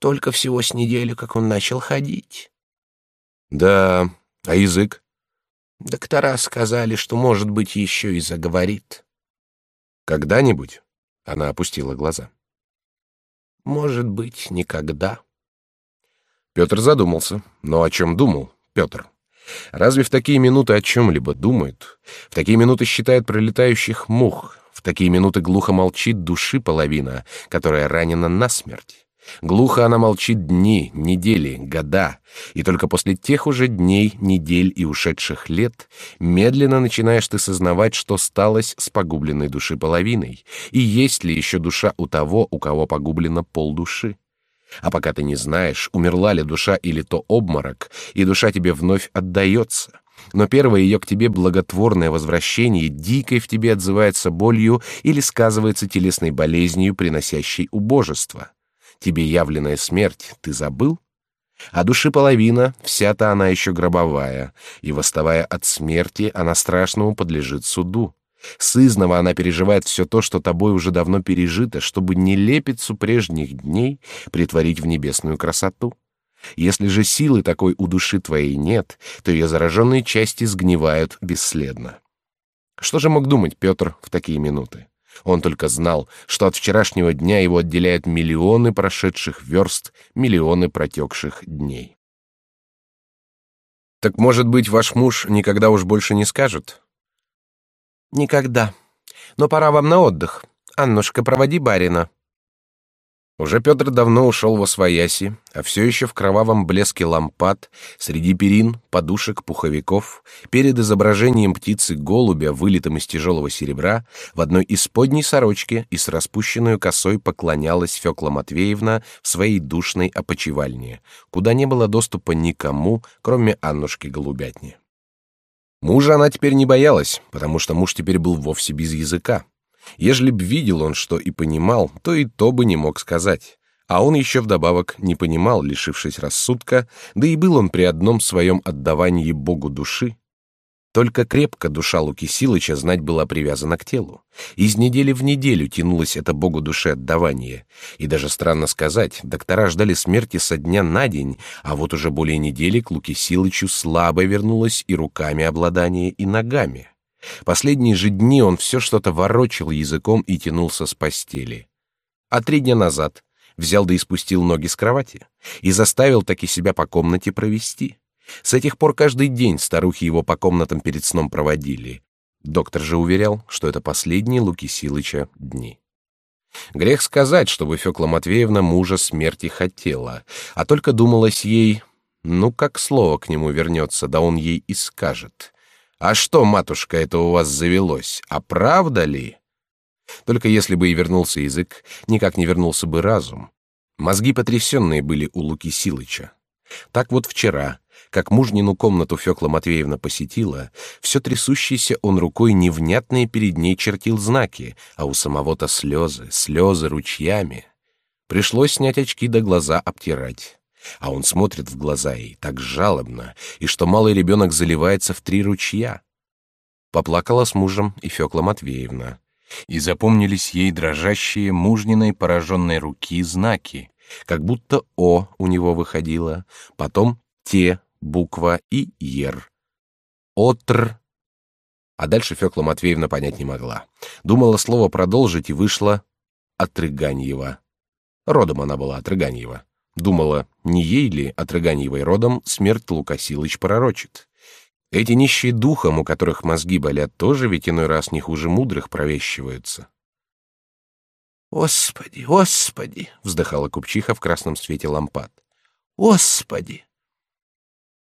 «только всего с недели, как он начал ходить». «Да, а язык?» «Доктора сказали, что, может быть, еще и заговорит». «Когда-нибудь?» — она опустила глаза. «Может быть, никогда». Петр задумался. Но о чем думал Петр? Разве в такие минуты о чем-либо думают? В такие минуты считают пролетающих мух. В такие минуты глухо молчит души половина, которая ранена насмерть. Глухо она молчит дни, недели, года, и только после тех уже дней, недель и ушедших лет медленно начинаешь ты сознавать, что сталось с погубленной души половиной, и есть ли еще душа у того, у кого погублена полдуши. А пока ты не знаешь, умерла ли душа или то обморок, и душа тебе вновь отдается. Но первое ее к тебе благотворное возвращение дикой в тебе отзывается болью или сказывается телесной болезнью, приносящей убожество. Тебе явленная смерть, ты забыл? А души половина, вся-то она еще гробовая, и, восставая от смерти, она страшному подлежит суду. Сызнова она переживает все то, что тобой уже давно пережито, чтобы не лепицу прежних дней притворить в небесную красоту. Если же силы такой у души твоей нет, то ее зараженные части сгнивают бесследно. Что же мог думать Петр в такие минуты? Он только знал, что от вчерашнего дня его отделяют миллионы прошедших верст, миллионы протекших дней. Так может быть, ваш муж никогда уж больше не скажет? Никогда. Но пора вам на отдых. Аннушка, проводи барина. Уже Петр давно ушел во свояси, а все еще в кровавом блеске лампад, среди перин, подушек, пуховиков, перед изображением птицы голубя, вылитым из тяжелого серебра, в одной из подней сорочки и с распущенной косой поклонялась Фёкла Матвеевна в своей душной опочивальне, куда не было доступа никому, кроме Аннушки Голубятни. Мужа она теперь не боялась, потому что муж теперь был вовсе без языка. Ежели б видел он что и понимал, то и то бы не мог сказать. А он еще вдобавок не понимал, лишившись рассудка, да и был он при одном своем отдавании Богу души, только крепко душа Луки Силыча знать была привязана к телу. Из недели в неделю тянулось это богу душе отдавание. И даже странно сказать, доктора ждали смерти со дня на день, а вот уже более недели к Луки Силычу слабо вернулось и руками обладание, и ногами. Последние же дни он все что-то ворочил языком и тянулся с постели. А три дня назад взял да и спустил ноги с кровати и заставил таки себя по комнате провести. С этих пор каждый день старухи его по комнатам перед сном проводили. Доктор же уверял, что это последние Луки Силыча дни. Грех сказать, чтобы Фёкла Матвеевна мужа смерти хотела, а только думалось ей, ну как слово к нему вернется, да он ей и скажет. А что, матушка, это у вас завелось? А правда ли? Только если бы и вернулся язык, никак не вернулся бы разум. Мозги потрясенные были у Луки Силыча. Так вот вчера, как мужнину комнату Фёкла Матвеевна посетила, все трясущийся он рукой невнятные перед ней чертил знаки, а у самого-то слезы, слезы ручьями. Пришлось снять очки да глаза обтирать. А он смотрит в глаза ей так жалобно, и что малый ребенок заливается в три ручья. Поплакала с мужем и Фёкла Матвеевна. И запомнились ей дрожащие мужниной пораженной руки знаки, как будто «О» у него выходило, потом «Те» буква и «Ер». «Отр». А дальше Фёкла Матвеевна понять не могла. Думала слово продолжить и вышла «Отрыганьева». Родом она была Отрыганьева. Думала, не ей ли, Отрыганьевой родом, смерть Лукасилыч пророчит. Эти нищие духом, у которых мозги болят, тоже ведь иной раз не хуже мудрых провещиваются. «Господи, Господи!» — вздыхала купчиха в красном свете лампад. «Господи!»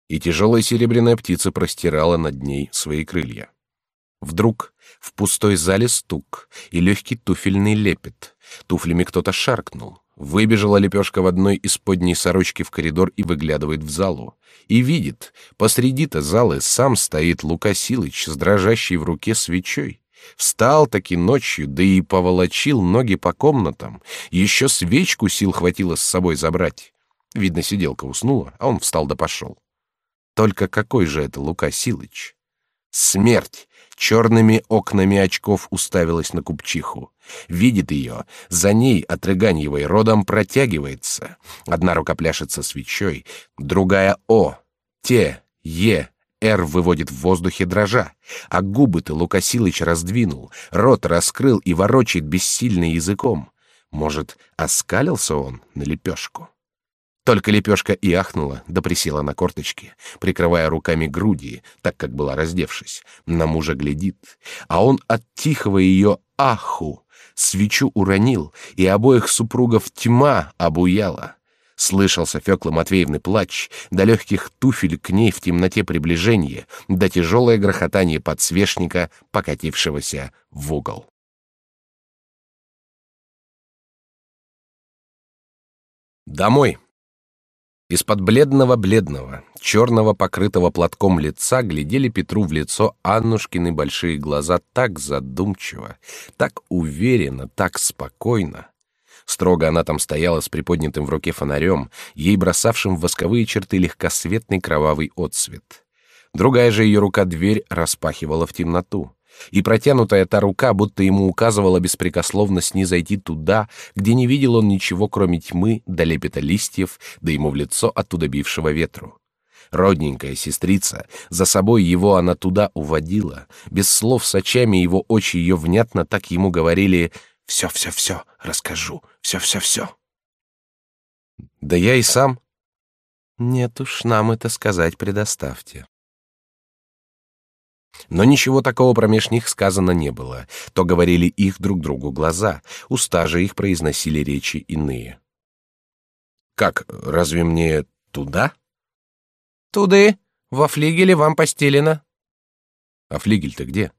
И тяжелая серебряная птица простирала над ней свои крылья. Вдруг в пустой зале стук и легкий туфельный лепет. Туфлями кто-то шаркнул. Выбежала лепешка в одной из подней сорочки в коридор и выглядывает в залу. И видит, посреди-то залы сам стоит Лука Силыч с дрожащей в руке свечой. Встал таки ночью, да и поволочил ноги по комнатам. Еще свечку сил хватило с собой забрать. Видно, сиделка уснула, а он встал да пошел. Только какой же это Лука Силыч? Смерть черными окнами очков уставилась на купчиху. Видит ее, за ней отрыганьевой родом протягивается. Одна рука пляшется свечой, другая — О, Те, Е, Р выводит в воздухе дрожа, а губы-то Лукасилыч раздвинул, рот раскрыл и ворочает бессильно языком. Может, оскалился он на лепешку? Только лепешка и ахнула, да присела на корточки, прикрывая руками груди, так как была раздевшись. На мужа глядит, а он от тихого ее аху свечу уронил, и обоих супругов тьма обуяла. Слышался Фёклы Матвеевны плач, до легких туфель к ней в темноте приближение, до тяжелое грохотание подсвечника, покатившегося в угол. Домой. Из-под бледного-бледного, черного покрытого платком лица глядели Петру в лицо Аннушкины большие глаза так задумчиво, так уверенно, так спокойно. Строго она там стояла с приподнятым в руке фонарем, ей бросавшим в восковые черты легкосветный кровавый отсвет. Другая же ее рука дверь распахивала в темноту и протянутая та рука будто ему указывала беспрекословно снизойти туда, где не видел он ничего, кроме тьмы, да лепета листьев, да ему в лицо оттуда бившего ветру. Родненькая сестрица, за собой его она туда уводила, без слов с очами его очи ее внятно так ему говорили «все-все-все, расскажу, все-все-все». Да я и сам. Нет уж, нам это сказать предоставьте. Но ничего такого промеж них сказано не было. То говорили их друг другу глаза, уста же их произносили речи иные. «Как, разве мне туда?» «Туды. Во флигеле вам постелено». «А флигель-то где?»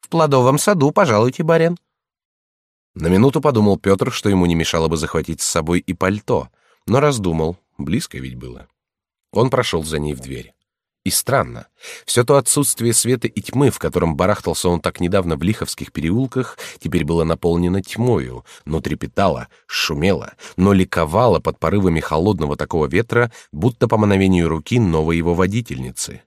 «В плодовом саду, пожалуйте, барин». На минуту подумал Петр, что ему не мешало бы захватить с собой и пальто, но раздумал, близко ведь было. Он прошел за ней в дверь. И странно, все то отсутствие света и тьмы, в котором барахтался он так недавно в Лиховских переулках, теперь было наполнено тьмою, но трепетало, шумело, но ликовало под порывами холодного такого ветра, будто по мановению руки новой его водительницы.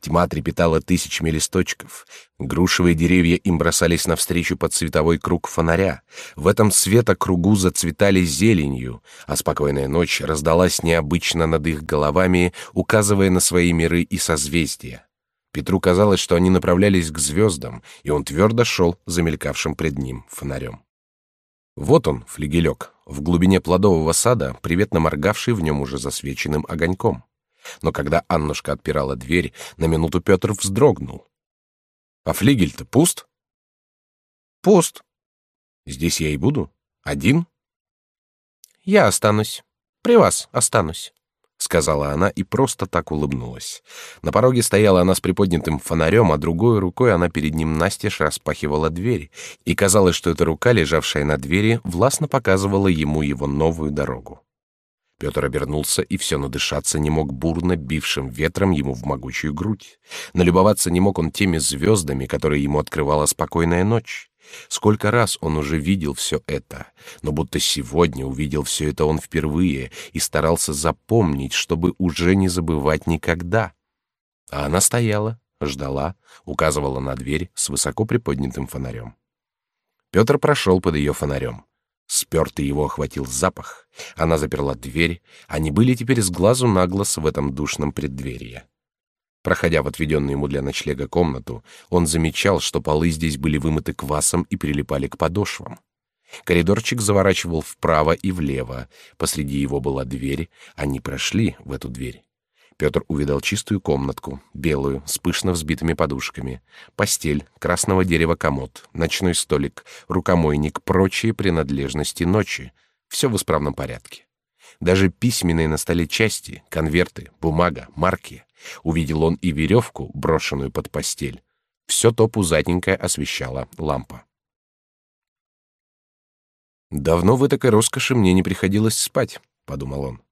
Тьма трепетала тысячами листочков. Грушевые деревья им бросались навстречу под световой круг фонаря. В этом светокругу зацветали зеленью, а спокойная ночь раздалась необычно над их головами, указывая на свои миры и созвездия. Петру казалось, что они направлялись к звездам, и он твердо шел замелькавшим пред ним фонарем. Вот он, флигелек, в глубине плодового сада, приветно моргавший в нем уже засвеченным огоньком. Но когда Аннушка отпирала дверь, на минуту Петр вздрогнул. «А флигель-то пуст?» «Пуст». «Здесь я и буду? Один?» «Я останусь. При вас останусь» сказала она и просто так улыбнулась. На пороге стояла она с приподнятым фонарем, а другой рукой она перед ним настежь распахивала дверь, и казалось, что эта рука, лежавшая на двери, властно показывала ему его новую дорогу. Петр обернулся и все надышаться не мог бурно бившим ветром ему в могучую грудь. Налюбоваться не мог он теми звездами, которые ему открывала спокойная ночь. Сколько раз он уже видел все это, но будто сегодня увидел все это он впервые и старался запомнить, чтобы уже не забывать никогда. А она стояла, ждала, указывала на дверь с высоко приподнятым фонарем. Петр прошел под ее фонарем. Спертый его охватил запах. Она заперла дверь. Они были теперь с глазу на глаз в этом душном преддверии. Проходя в отведенную ему для ночлега комнату, он замечал, что полы здесь были вымыты квасом и прилипали к подошвам. Коридорчик заворачивал вправо и влево. Посреди его была дверь. Они прошли в эту дверь. Петр увидал чистую комнатку, белую, с пышно взбитыми подушками, постель, красного дерева комод, ночной столик, рукомойник, прочие принадлежности ночи. Все в исправном порядке. Даже письменные на столе части, конверты, бумага, марки. Увидел он и веревку, брошенную под постель. Все то пузатенькое освещала лампа. «Давно в такой роскоши мне не приходилось спать», — подумал он.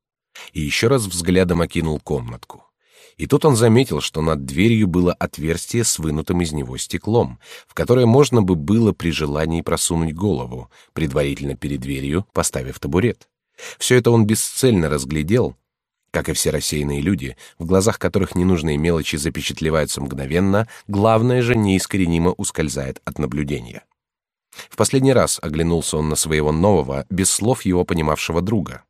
И еще раз взглядом окинул комнатку. И тут он заметил, что над дверью было отверстие с вынутым из него стеклом, в которое можно бы было при желании просунуть голову, предварительно перед дверью поставив табурет. Все это он бесцельно разглядел, как и все рассеянные люди, в глазах которых ненужные мелочи запечатлеваются мгновенно, главное же неискоренимо ускользает от наблюдения. В последний раз оглянулся он на своего нового, без слов его понимавшего друга.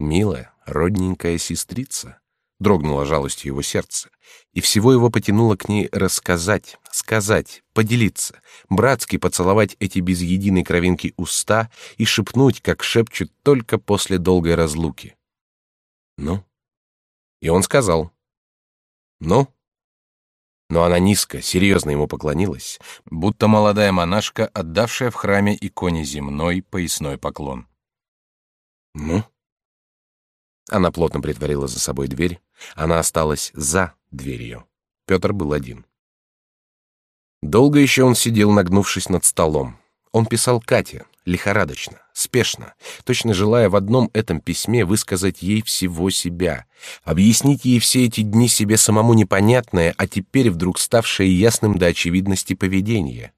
«Милая, родненькая сестрица», — дрогнула жалостью его сердце, и всего его потянуло к ней рассказать, сказать, поделиться, братски поцеловать эти без единой кровинки уста и шепнуть, как шепчут только после долгой разлуки. «Ну?» И он сказал. «Ну?» Но она низко, серьезно ему поклонилась, будто молодая монашка, отдавшая в храме иконе земной поясной поклон. «Ну?» Она плотно притворила за собой дверь. Она осталась за дверью. Петр был один. Долго еще он сидел, нагнувшись над столом. Он писал Кате, лихорадочно, спешно, точно желая в одном этом письме высказать ей всего себя, объяснить ей все эти дни себе самому непонятное, а теперь вдруг ставшее ясным до очевидности поведение.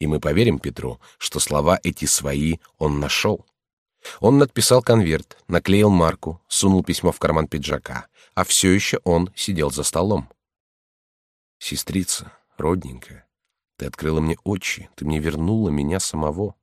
И мы поверим Петру, что слова эти свои он нашел. Он надписал конверт, наклеил марку, сунул письмо в карман пиджака, а все еще он сидел за столом. Сестрица, родненькая, ты открыла мне очи, ты мне вернула меня самого.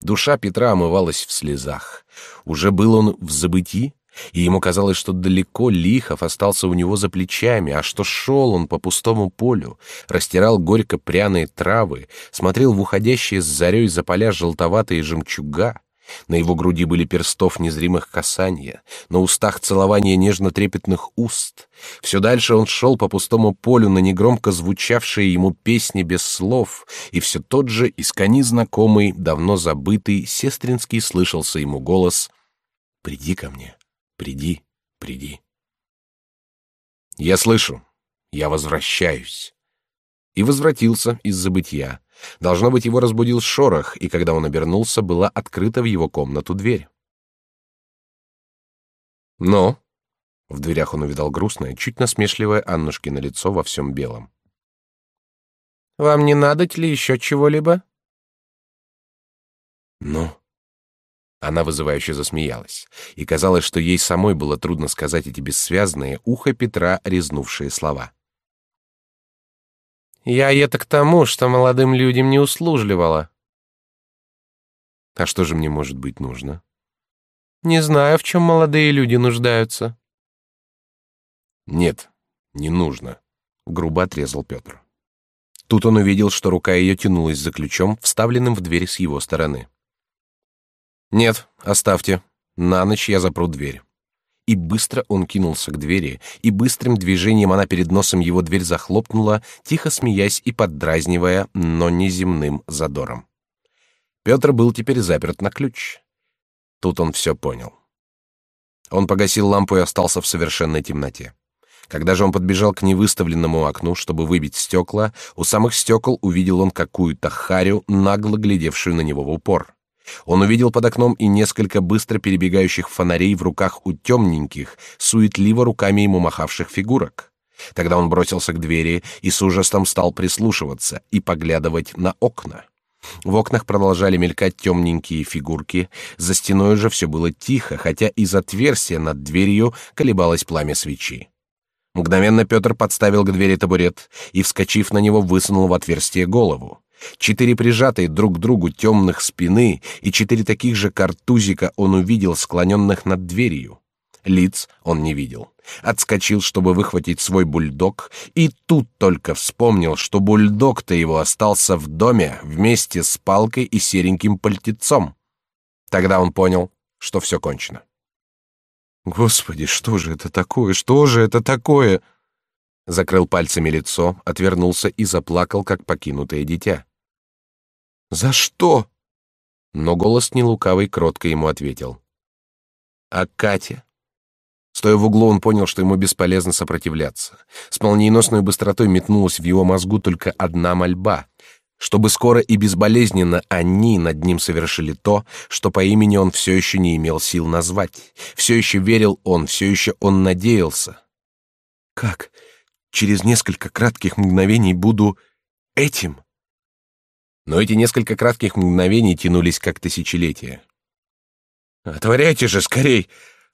Душа Петра омывалась в слезах. Уже был он в забытии, и ему казалось, что далеко Лихов остался у него за плечами, а что шел он по пустому полю, растирал горько пряные травы, смотрел в уходящие с зарей за поля желтоватые жемчуга, на его груди были перстов незримых касания, на устах целования нежно-трепетных уст. Все дальше он шел по пустому полю на негромко звучавшие ему песни без слов, и все тот же, искони знакомый, давно забытый, сестринский слышался ему голос «Приди ко мне, приди, приди». «Я слышу, я возвращаюсь». И возвратился из забытья, Должно быть, его разбудил шорох, и когда он обернулся, была открыта в его комнату дверь. «Но?» В дверях он увидал грустное, чуть насмешливое Аннушкино лицо во всем белом. «Вам не надо ли еще чего-либо?» «Ну?» Она вызывающе засмеялась, и казалось, что ей самой было трудно сказать эти бессвязные, ухо Петра резнувшие слова. Я это к тому, что молодым людям не услужливала. А что же мне может быть нужно? Не знаю, в чем молодые люди нуждаются. Нет, не нужно, грубо отрезал Петр. Тут он увидел, что рука ее тянулась за ключом, вставленным в дверь с его стороны. Нет, оставьте. На ночь я запру дверь. И быстро он кинулся к двери, и быстрым движением она перед носом его дверь захлопнула, тихо смеясь и поддразнивая, но неземным задором. Петр был теперь заперт на ключ. Тут он все понял. Он погасил лампу и остался в совершенной темноте. Когда же он подбежал к невыставленному окну, чтобы выбить стекла, у самых стекол увидел он какую-то харю, нагло глядевшую на него в упор. Он увидел под окном и несколько быстро перебегающих фонарей в руках у темненьких, суетливо руками ему махавших фигурок. Тогда он бросился к двери и с ужасом стал прислушиваться и поглядывать на окна. В окнах продолжали мелькать темненькие фигурки, за стеной же все было тихо, хотя из отверстия над дверью колебалось пламя свечи. Мгновенно Петр подставил к двери табурет и, вскочив на него, высунул в отверстие голову. Четыре прижатые друг к другу темных спины и четыре таких же картузика он увидел склоненных над дверью. Лиц он не видел. Отскочил, чтобы выхватить свой бульдог, и тут только вспомнил, что бульдог-то его остался в доме вместе с палкой и сереньким пальтецом. Тогда он понял, что все кончено. Господи, что же это такое? Что же это такое? Закрыл пальцами лицо, отвернулся и заплакал, как покинутое дитя. За что? Но голос не лукавый кротко ему ответил. А Катя? Стоя в углу, он понял, что ему бесполезно сопротивляться. С молниеносной быстротой метнулась в его мозгу только одна мольба — чтобы скоро и безболезненно они над ним совершили то, что по имени он все еще не имел сил назвать. Все еще верил он, все еще он надеялся. Как? Через несколько кратких мгновений буду этим? Но эти несколько кратких мгновений тянулись как тысячелетия. «Отворяйте же скорей!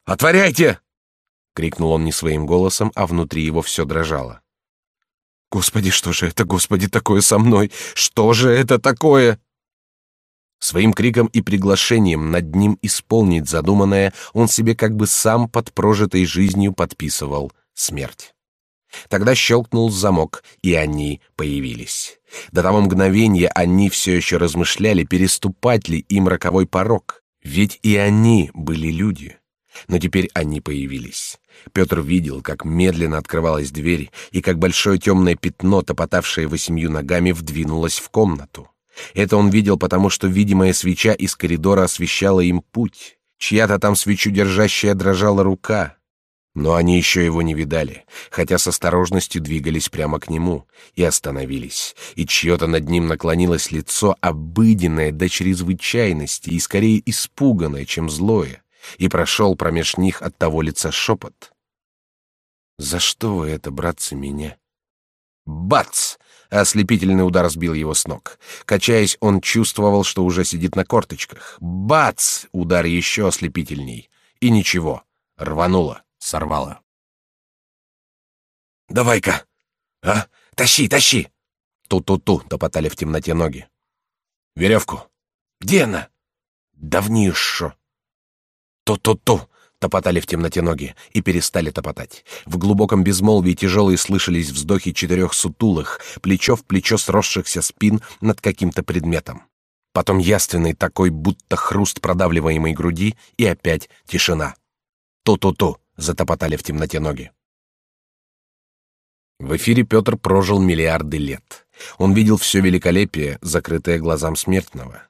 Отворяйте!» — крикнул он не своим голосом, а внутри его все дрожало. «Господи, что же это, Господи, такое со мной? Что же это такое?» Своим криком и приглашением над ним исполнить задуманное он себе как бы сам под прожитой жизнью подписывал смерть. Тогда щелкнул замок, и они появились. До того мгновения они все еще размышляли, переступать ли им роковой порог. Ведь и они были люди. Но теперь они появились. Петр видел, как медленно открывалась дверь и как большое темное пятно, топотавшее восемью ногами, вдвинулось в комнату. Это он видел, потому что видимая свеча из коридора освещала им путь. Чья-то там свечу держащая дрожала рука. Но они еще его не видали, хотя с осторожностью двигались прямо к нему и остановились, и чье-то над ним наклонилось лицо, обыденное до чрезвычайности и скорее испуганное, чем злое, и прошел промеж них от того лица шепот. «За что вы это, братцы, меня?» Бац! Ослепительный удар сбил его с ног. Качаясь, он чувствовал, что уже сидит на корточках. Бац! Удар еще ослепительней. И ничего. Рвануло сорвало. «Давай-ка! А? Тащи, тащи!» Ту-ту-ту топотали в темноте ноги. «Веревку! Где она?» «Давнишо!» «Ту-ту-ту!» топотали в темноте ноги и перестали топотать. В глубоком безмолвии тяжелые слышались вздохи четырех сутулых, плечо в плечо сросшихся спин над каким-то предметом. Потом яственный такой, будто хруст продавливаемой груди, и опять тишина. Ту-ту-ту затопотали в темноте ноги. В эфире Петр прожил миллиарды лет. Он видел все великолепие, закрытое глазам смертного.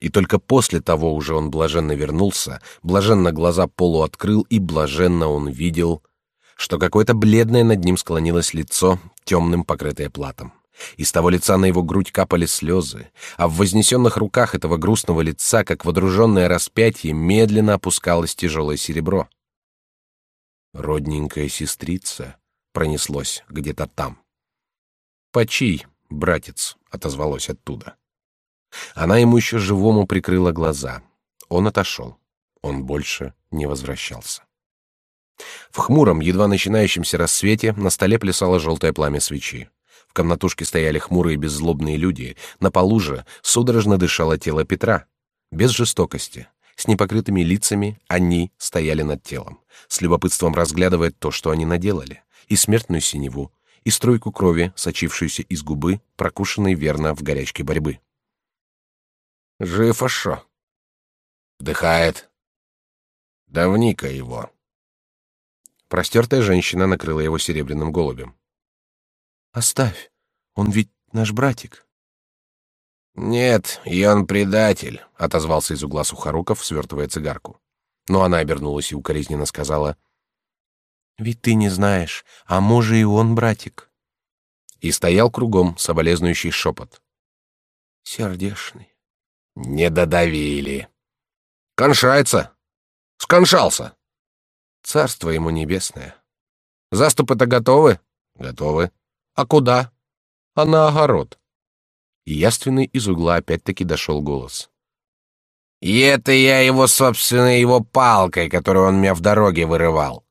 И только после того уже он блаженно вернулся, блаженно глаза полуоткрыл, и блаженно он видел, что какое-то бледное над ним склонилось лицо, темным покрытое платом. Из того лица на его грудь капали слезы, а в вознесенных руках этого грустного лица, как водруженное распятие, медленно опускалось тяжелое серебро — Родненькая сестрица пронеслось где-то там. Почий, братец, отозвалось оттуда. Она ему еще живому прикрыла глаза. Он отошел. Он больше не возвращался. В хмуром, едва начинающемся рассвете на столе плясало желтое пламя свечи. В комнатушке стояли хмурые беззлобные люди. На полу же судорожно дышало тело Петра. Без жестокости, с непокрытыми лицами они стояли над телом, с любопытством разглядывая то, что они наделали, и смертную синеву, и струйку крови, сочившуюся из губы, прокушенной верно в горячке борьбы. «Жив, а шо?» Вдыхает. Давника его. Простертая женщина накрыла его серебряным голубем. Оставь, он ведь наш братик. Нет, и он предатель, отозвался из угла Сухоруков, свертывая цигарку. Но она обернулась и укоризненно сказала: "Ведь ты не знаешь, а может и он братик". И стоял кругом соболезнующий шепот. Сердешный. Не додавили. Коншается. Сконшался. Царство ему небесное. Заступы-то готовы? Готовы. А куда? А на огород. И яственный из угла опять-таки дошел голос. И это я его, собственно, его палкой, которую он меня в дороге вырывал.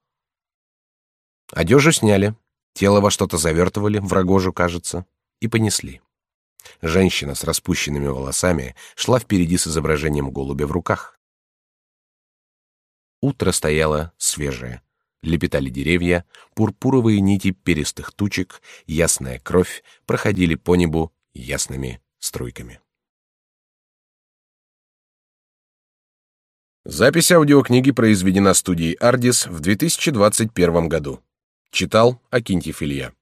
Одежу сняли, тело во что-то завертывали, в рогожу, кажется, и понесли. Женщина с распущенными волосами шла впереди с изображением голубя в руках. Утро стояло свежее. Лепетали деревья, пурпуровые нити перистых тучек, ясная кровь проходили по небу ясными струйками. Запись аудиокниги произведена студией Ardis в 2021 году. Читал Акинтьев Илья.